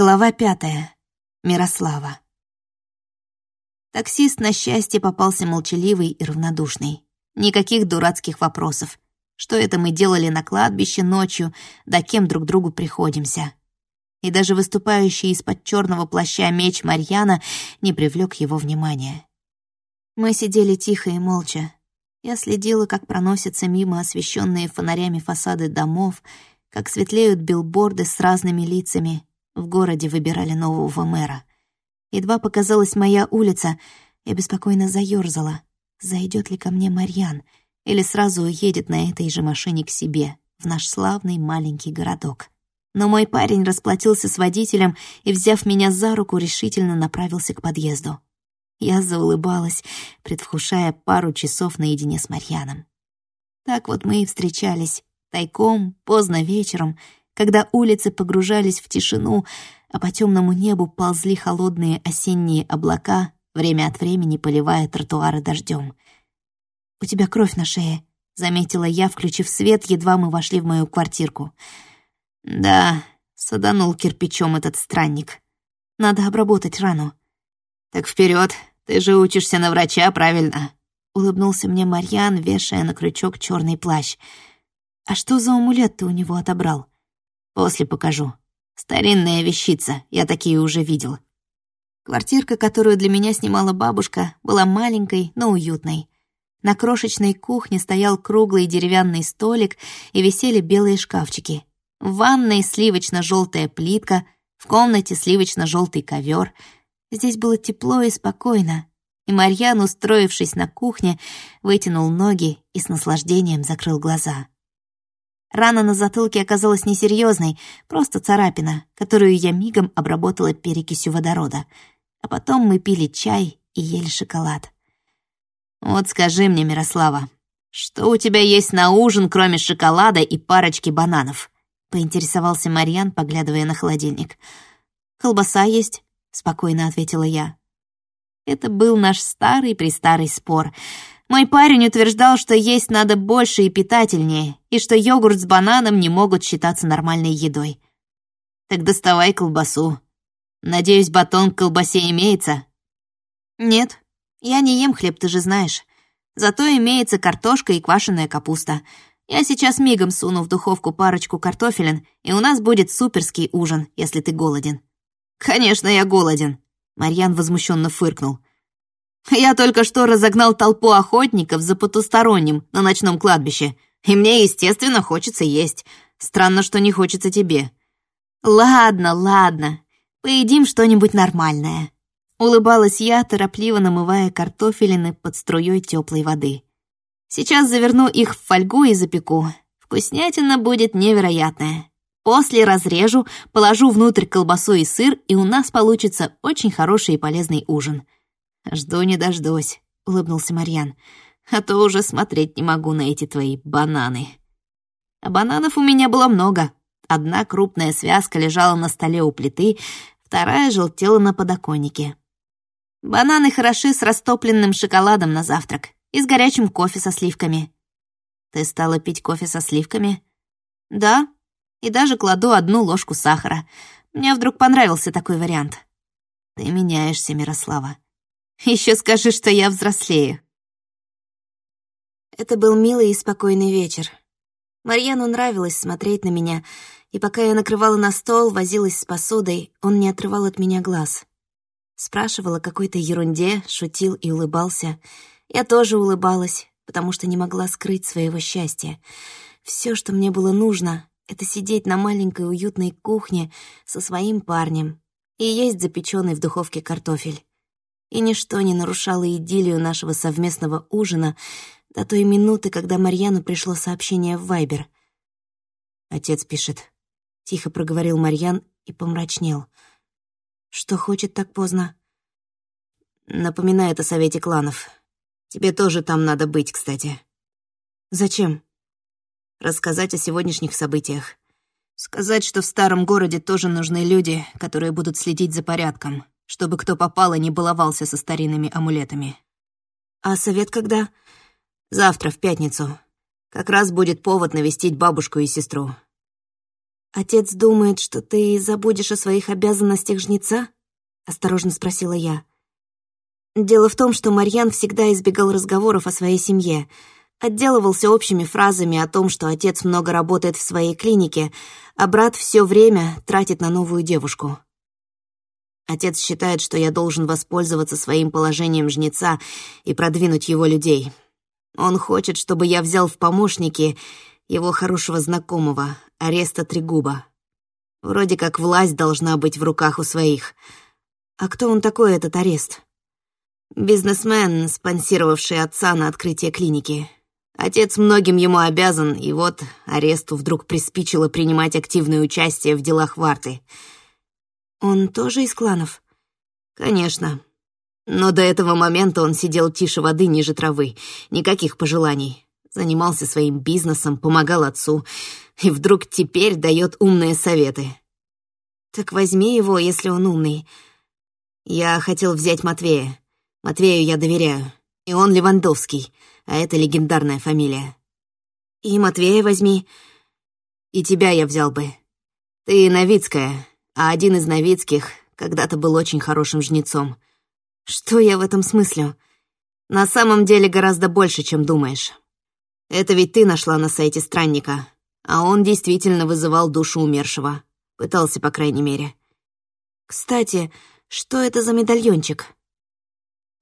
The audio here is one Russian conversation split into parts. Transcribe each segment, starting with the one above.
Глава пятая. Мирослава. Таксист, на счастье, попался молчаливый и равнодушный. Никаких дурацких вопросов. Что это мы делали на кладбище ночью, да кем друг другу приходимся. И даже выступающий из-под черного плаща меч Марьяна не привлек его внимания. Мы сидели тихо и молча. Я следила, как проносятся мимо освещенные фонарями фасады домов, как светлеют билборды с разными лицами. В городе выбирали нового мэра. Едва показалась моя улица, я беспокойно заёрзала. Зайдет ли ко мне Марьян или сразу уедет на этой же машине к себе, в наш славный маленький городок. Но мой парень расплатился с водителем и, взяв меня за руку, решительно направился к подъезду. Я заулыбалась, предвкушая пару часов наедине с Марьяном. Так вот мы и встречались, тайком, поздно вечером, когда улицы погружались в тишину, а по темному небу ползли холодные осенние облака, время от времени поливая тротуары дождем. «У тебя кровь на шее», — заметила я, включив свет, едва мы вошли в мою квартирку. «Да», — саданул кирпичом этот странник. «Надо обработать рану». «Так вперед, ты же учишься на врача, правильно?» — улыбнулся мне Марьян, вешая на крючок черный плащ. «А что за амулет ты у него отобрал?» «После покажу», Старинная вещица, я такие уже видел. Квартирка, которую для меня снимала бабушка, была маленькой, но уютной. На крошечной кухне стоял круглый деревянный столик и висели белые шкафчики. В ванной сливочно желтая плитка, в комнате сливочно желтый ковер. Здесь было тепло и спокойно, и Марьян, устроившись на кухне, вытянул ноги и с наслаждением закрыл глаза. Рана на затылке оказалась несерьезной, просто царапина, которую я мигом обработала перекисью водорода. А потом мы пили чай и ели шоколад. «Вот скажи мне, Мирослава, что у тебя есть на ужин, кроме шоколада и парочки бананов?» — поинтересовался Марьян, поглядывая на холодильник. «Колбаса есть», — спокойно ответила я. Это был наш старый-престарый спор — мой парень утверждал, что есть надо больше и питательнее, и что йогурт с бананом не могут считаться нормальной едой. Так доставай колбасу. Надеюсь, батон к колбасе имеется? Нет, я не ем хлеб, ты же знаешь. Зато имеется картошка и квашеная капуста. Я сейчас мигом суну в духовку парочку картофелин, и у нас будет суперский ужин, если ты голоден. Конечно, я голоден. Марьян возмущенно фыркнул. Я только что разогнал толпу охотников за потусторонним на ночном кладбище, и мне, естественно, хочется есть. Странно, что не хочется тебе. Ладно, ладно, поедим что-нибудь нормальное. Улыбалась я, торопливо намывая картофелины под струей теплой воды. Сейчас заверну их в фольгу и запеку. Вкуснятина будет невероятная. После разрежу, положу внутрь колбасу и сыр, и у нас получится очень хороший и полезный ужин — «Жду не дождусь», — улыбнулся Марьян. «А то уже смотреть не могу на эти твои бананы». А бананов у меня было много. Одна крупная связка лежала на столе у плиты, вторая желтела на подоконнике. Бананы хороши с растопленным шоколадом на завтрак и с горячим кофе со сливками. Ты стала пить кофе со сливками? Да, и даже кладу одну ложку сахара. Мне вдруг понравился такой вариант. Ты меняешься, Мирослава. Еще скажи, что я взрослею». Это был милый и спокойный вечер. Марьяну нравилось смотреть на меня, и пока я накрывала на стол, возилась с посудой, он не отрывал от меня глаз. Спрашивал о какой-то ерунде, шутил и улыбался. Я тоже улыбалась, потому что не могла скрыть своего счастья. Все, что мне было нужно, — это сидеть на маленькой уютной кухне со своим парнем и есть запеченный в духовке картофель и ничто не нарушало идиллию нашего совместного ужина до той минуты, когда Марьяну пришло сообщение в Вайбер. Отец пишет. Тихо проговорил Марьян и помрачнел. Что хочет так поздно? Напоминает о совете кланов. Тебе тоже там надо быть, кстати. Зачем? Рассказать о сегодняшних событиях. Сказать, что в старом городе тоже нужны люди, которые будут следить за порядком чтобы кто попало не баловался со старинными амулетами. А совет когда? Завтра, в пятницу. Как раз будет повод навестить бабушку и сестру. «Отец думает, что ты забудешь о своих обязанностях жнеца?» — осторожно спросила я. Дело в том, что Марьян всегда избегал разговоров о своей семье, отделывался общими фразами о том, что отец много работает в своей клинике, а брат все время тратит на новую девушку. Отец считает, что я должен воспользоваться своим положением жнеца и продвинуть его людей. Он хочет, чтобы я взял в помощники его хорошего знакомого, Ареста Трегуба. Вроде как власть должна быть в руках у своих. А кто он такой, этот арест? Бизнесмен, спонсировавший отца на открытие клиники. Отец многим ему обязан, и вот аресту вдруг приспичило принимать активное участие в делах Варты. Он тоже из кланов? Конечно. Но до этого момента он сидел тише воды ниже травы. Никаких пожеланий. Занимался своим бизнесом, помогал отцу. И вдруг теперь дает умные советы. Так возьми его, если он умный. Я хотел взять Матвея. Матвею я доверяю. И он Левандовский, а это легендарная фамилия. И Матвея возьми. И тебя я взял бы. Ты Новицкая, а один из Новицких когда-то был очень хорошим жнецом. Что я в этом смыслю? На самом деле гораздо больше, чем думаешь. Это ведь ты нашла на сайте странника, а он действительно вызывал душу умершего. Пытался, по крайней мере. Кстати, что это за медальончик?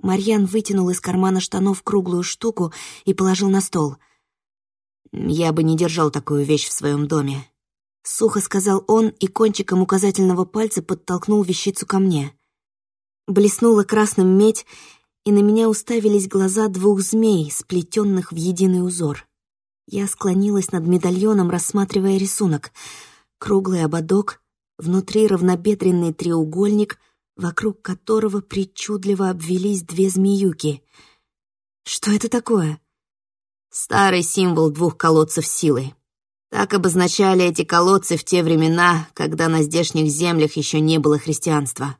Марьян вытянул из кармана штанов круглую штуку и положил на стол. «Я бы не держал такую вещь в своем доме», — сухо сказал он и кончиком указательного пальца подтолкнул вещицу ко мне. Блеснула красным медь, и на меня уставились глаза двух змей, сплетенных в единый узор. Я склонилась над медальоном, рассматривая рисунок. Круглый ободок, внутри равнобедренный треугольник — вокруг которого причудливо обвелись две змеюки. Что это такое? Старый символ двух колодцев силы. Так обозначали эти колодцы в те времена, когда на здешних землях еще не было христианства.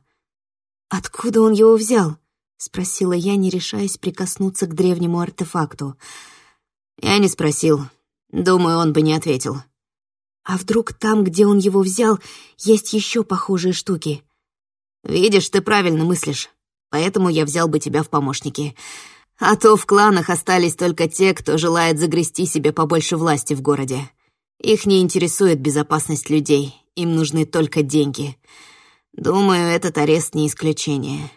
«Откуда он его взял?» — спросила я, не решаясь прикоснуться к древнему артефакту. Я не спросил. Думаю, он бы не ответил. А вдруг там, где он его взял, есть еще похожие штуки? «Видишь, ты правильно мыслишь, поэтому я взял бы тебя в помощники. А то в кланах остались только те, кто желает загрести себе побольше власти в городе. Их не интересует безопасность людей, им нужны только деньги. Думаю, этот арест не исключение».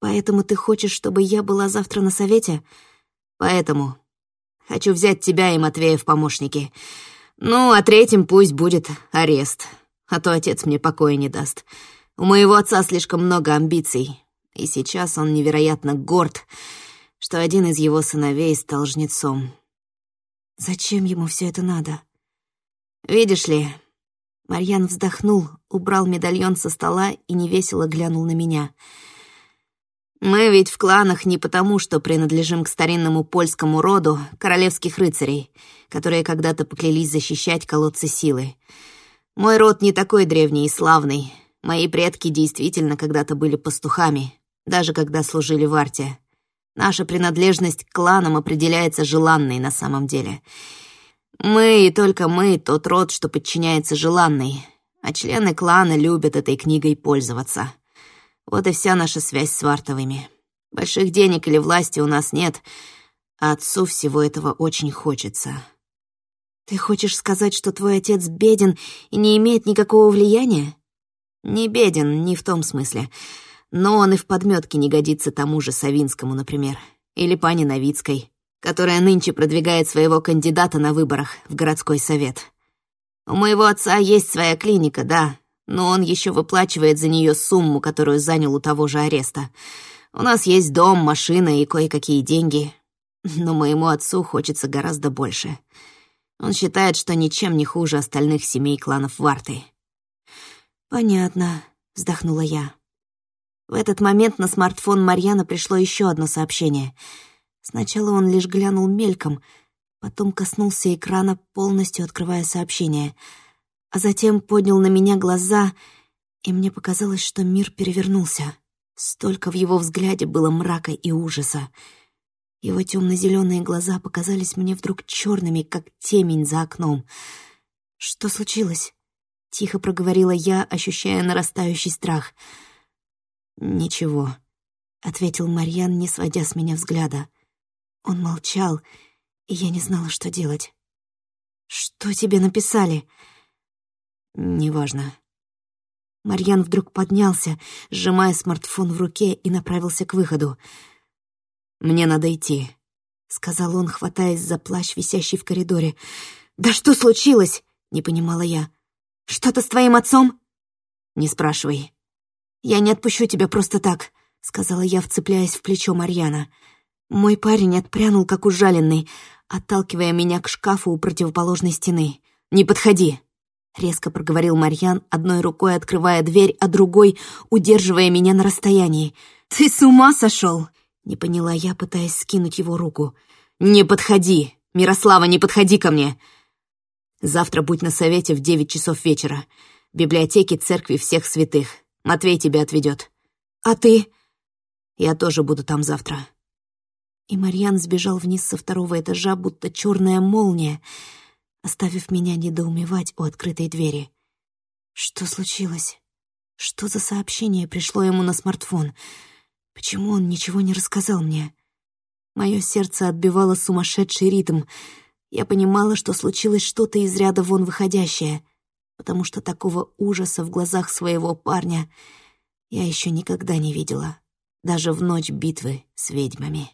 «Поэтому ты хочешь, чтобы я была завтра на совете?» «Поэтому. Хочу взять тебя и Матвея в помощники. Ну, а третьим пусть будет арест, а то отец мне покоя не даст». У моего отца слишком много амбиций, и сейчас он невероятно горд, что один из его сыновей стал жнецом. Зачем ему все это надо? Видишь ли, Марьян вздохнул, убрал медальон со стола и невесело глянул на меня. Мы ведь в кланах не потому, что принадлежим к старинному польскому роду королевских рыцарей, которые когда-то поклялись защищать колодцы силы. Мой род не такой древний и славный, Мои предки действительно когда-то были пастухами, даже когда служили в арте. Наша принадлежность к кланам определяется желанной на самом деле. Мы и только мы — тот род, что подчиняется желанной, а члены клана любят этой книгой пользоваться. Вот и вся наша связь с Вартовыми. Больших денег или власти у нас нет, а отцу всего этого очень хочется. Ты хочешь сказать, что твой отец беден и не имеет никакого влияния? Не беден, не в том смысле. Но он и в подметке не годится тому же Савинскому, например. Или пане Новицкой, которая нынче продвигает своего кандидата на выборах в городской совет. У моего отца есть своя клиника, да, но он еще выплачивает за нее сумму, которую занял у того же ареста. У нас есть дом, машина и кое-какие деньги. Но моему отцу хочется гораздо больше. Он считает, что ничем не хуже остальных семей кланов Варты. «Понятно», — вздохнула я. В этот момент на смартфон Марьяна пришло еще одно сообщение. Сначала он лишь глянул мельком, потом коснулся экрана, полностью открывая сообщение, а затем поднял на меня глаза, и мне показалось, что мир перевернулся. Столько в его взгляде было мрака и ужаса. Его темно-зеленые глаза показались мне вдруг черными, как темень за окном. Что случилось? Тихо проговорила я, ощущая нарастающий страх. «Ничего», — ответил Марьян, не сводя с меня взгляда. Он молчал, и я не знала, что делать. «Что тебе написали?» «Неважно». Марьян вдруг поднялся, сжимая смартфон в руке, и направился к выходу. «Мне надо идти», — сказал он, хватаясь за плащ, висящий в коридоре. «Да что случилось?» — не понимала я. «Что-то с твоим отцом?» «Не спрашивай». «Я не отпущу тебя просто так», — сказала я, вцепляясь в плечо Марьяна. Мой парень отпрянул, как ужаленный, отталкивая меня к шкафу у противоположной стены. «Не подходи!» — резко проговорил Марьян, одной рукой открывая дверь, а другой удерживая меня на расстоянии. «Ты с ума сошел?» — не поняла я, пытаясь скинуть его руку. «Не подходи! Мирослава, не подходи ко мне!» «Завтра будь на совете в девять часов вечера. Библиотеке церкви всех святых. Матвей тебя отведет. «А ты?» «Я тоже буду там завтра и Марьян сбежал вниз со второго этажа, будто черная молния, оставив меня недоумевать у открытой двери. Что случилось? Что за сообщение пришло ему на смартфон? Почему он ничего не рассказал мне? Мое сердце отбивало сумасшедший ритм. Я понимала, что случилось что-то из ряда вон выходящее, потому что такого ужаса в глазах своего парня я еще никогда не видела, даже в ночь битвы с ведьмами.